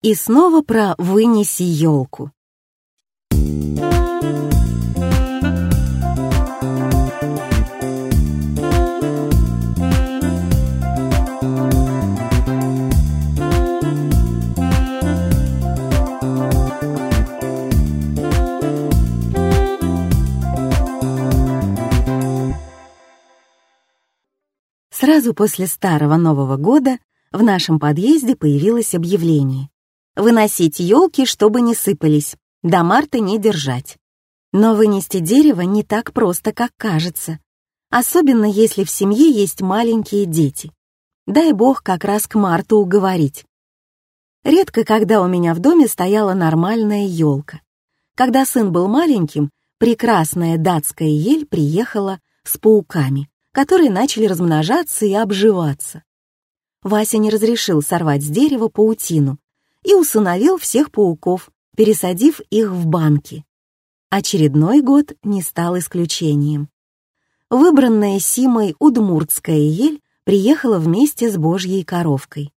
И снова про «вынеси елку». Сразу после Старого Нового года в нашем подъезде появилось объявление. Выносить елки, чтобы не сыпались, до марта не держать. Но вынести дерево не так просто, как кажется. Особенно если в семье есть маленькие дети. Дай бог как раз к марту уговорить. Редко когда у меня в доме стояла нормальная елка. Когда сын был маленьким, прекрасная датская ель приехала с пауками, которые начали размножаться и обживаться. Вася не разрешил сорвать с дерева паутину и усыновил всех пауков, пересадив их в банки. Очередной год не стал исключением. Выбранная Симой удмуртская ель приехала вместе с божьей коровкой.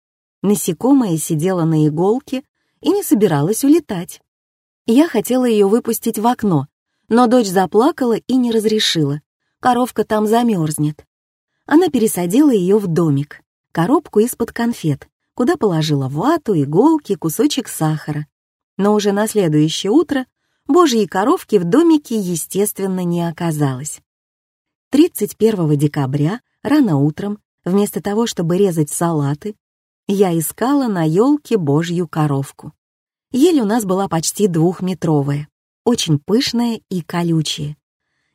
Насекомое сидело на иголке и не собиралась улетать. Я хотела ее выпустить в окно, но дочь заплакала и не разрешила. Коровка там замерзнет. Она пересадила ее в домик коробку из-под конфет, куда положила вату, иголки, кусочек сахара. Но уже на следующее утро божьей коровки в домике, естественно, не оказалось. 31 декабря, рано утром, вместо того, чтобы резать салаты, я искала на елке божью коровку. Ель у нас была почти двухметровая, очень пышная и колючая.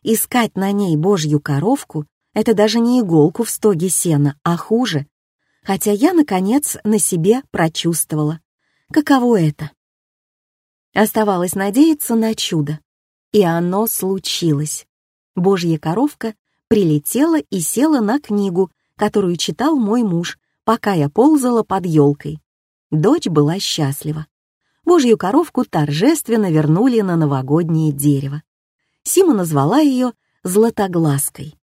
Искать на ней божью коровку — это даже не иголку в стоге сена, а хуже хотя я, наконец, на себе прочувствовала, каково это. Оставалось надеяться на чудо. И оно случилось. Божья коровка прилетела и села на книгу, которую читал мой муж, пока я ползала под елкой. Дочь была счастлива. Божью коровку торжественно вернули на новогоднее дерево. Сима назвала ее Златоглазкой.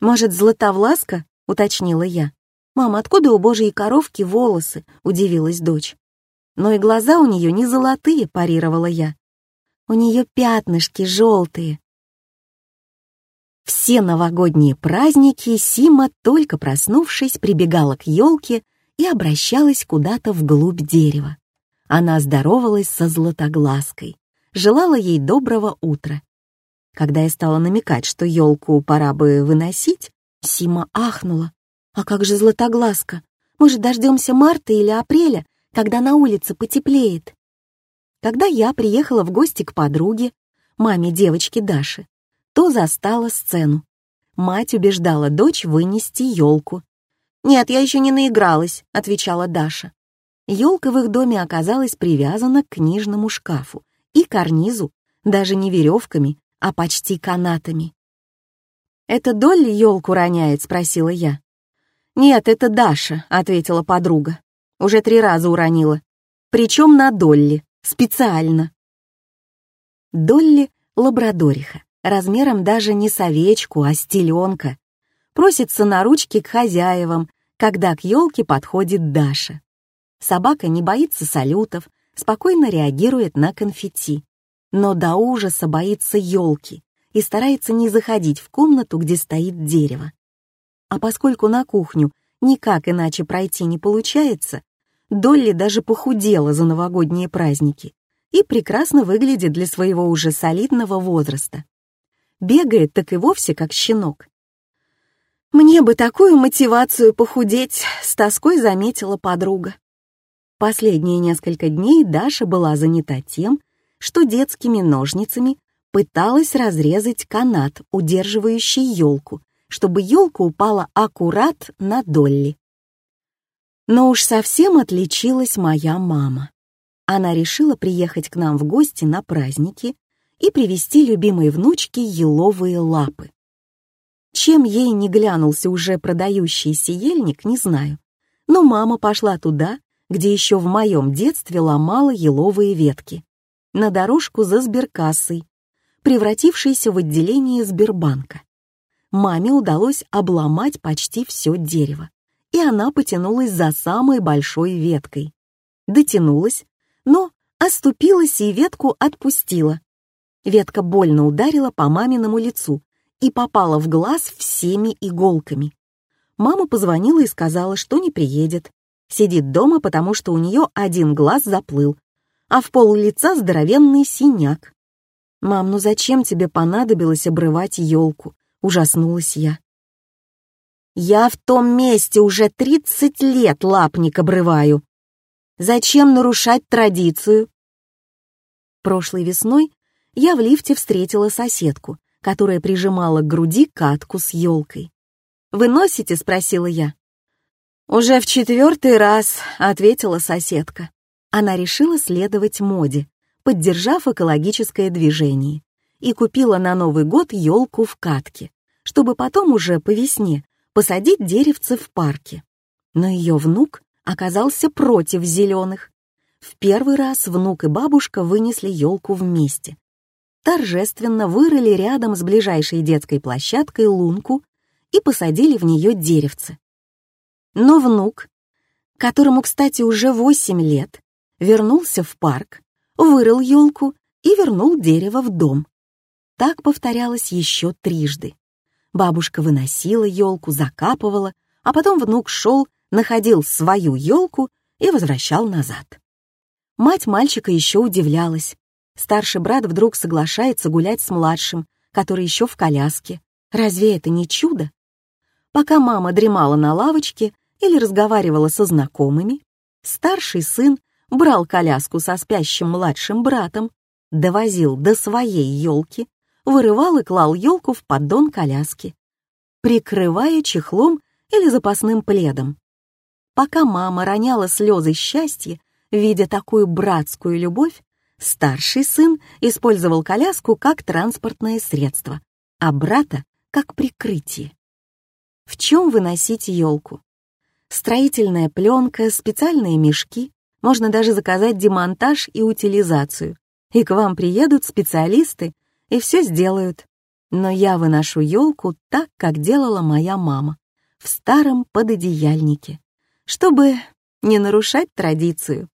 «Может, Златовласка?» — уточнила я. «Мам, откуда у божьей коровки волосы?» — удивилась дочь. «Но и глаза у нее не золотые», — парировала я. «У нее пятнышки желтые». Все новогодние праздники Сима, только проснувшись, прибегала к елке и обращалась куда-то вглубь дерева. Она здоровалась со златоглазкой, желала ей доброго утра. Когда я стала намекать, что елку пора бы выносить, Сима ахнула. А как же Златоглазка? Может, дождемся марта или апреля, когда на улице потеплеет? Когда я приехала в гости к подруге, маме девочки Даши, то застала сцену. Мать убеждала дочь вынести елку. «Нет, я еще не наигралась», — отвечала Даша. Елка в их доме оказалась привязана к книжному шкафу и карнизу, даже не веревками, а почти канатами. «Это Долли елку роняет?» — спросила я. «Нет, это Даша», — ответила подруга. Уже три раза уронила. Причем на Долли, специально. Долли — лабрадориха, размером даже не с овечку, а стеленка. Просится на ручки к хозяевам, когда к елке подходит Даша. Собака не боится салютов, спокойно реагирует на конфетти, но до ужаса боится елки и старается не заходить в комнату, где стоит дерево. А поскольку на кухню никак иначе пройти не получается, Долли даже похудела за новогодние праздники и прекрасно выглядит для своего уже солидного возраста. Бегает так и вовсе как щенок. «Мне бы такую мотивацию похудеть», — с тоской заметила подруга. Последние несколько дней Даша была занята тем, что детскими ножницами пыталась разрезать канат, удерживающий елку, чтобы елка упала аккурат на Долли. Но уж совсем отличилась моя мама. Она решила приехать к нам в гости на праздники и привезти любимой внучке еловые лапы. Чем ей не глянулся уже продающийся ельник, не знаю. Но мама пошла туда, где еще в моем детстве ломала еловые ветки, на дорожку за сберкассой, превратившейся в отделение Сбербанка маме удалось обломать почти все дерево, и она потянулась за самой большой веткой. дотянулась, но оступилась и ветку отпустила. Ветка больно ударила по маминому лицу и попала в глаз всеми иголками. Мама позвонила и сказала, что не приедет. Сидит дома, потому что у нее один глаз заплыл, а в пол лица здоровенный синяк. «Мам, ну зачем тебе понадобилось обрывать елку?» — ужаснулась я. «Я в том месте уже тридцать лет лапник обрываю. Зачем нарушать традицию?» Прошлой весной я в лифте встретила соседку, которая прижимала к груди катку с елкой. «Вы носите?» — спросила я. «Уже в четвертый раз», — ответила соседка. Она решила следовать моде, поддержав экологическое движение, и купила на Новый год елку в катке, чтобы потом уже по весне посадить деревце в парке. Но ее внук оказался против зеленых. В первый раз внук и бабушка вынесли елку вместе, торжественно вырыли рядом с ближайшей детской площадкой лунку и посадили в нее деревце. Но внук, которому, кстати, уже восемь лет, вернулся в парк, вырыл елку и вернул дерево в дом. Так повторялось еще трижды. Бабушка выносила елку, закапывала, а потом внук шел, находил свою елку и возвращал назад. Мать мальчика еще удивлялась, Старший брат вдруг соглашается гулять с младшим, который еще в коляске. Разве это не чудо? Пока мама дремала на лавочке или разговаривала со знакомыми, старший сын брал коляску со спящим младшим братом, довозил до своей елки, вырывал и клал елку в поддон коляски, прикрывая чехлом или запасным пледом. Пока мама роняла слезы счастья, видя такую братскую любовь, Старший сын использовал коляску как транспортное средство, а брата — как прикрытие. В чем выносить елку? Строительная пленка, специальные мешки, можно даже заказать демонтаж и утилизацию. И к вам приедут специалисты и все сделают. Но я выношу елку так, как делала моя мама, в старом пододеяльнике, чтобы не нарушать традицию.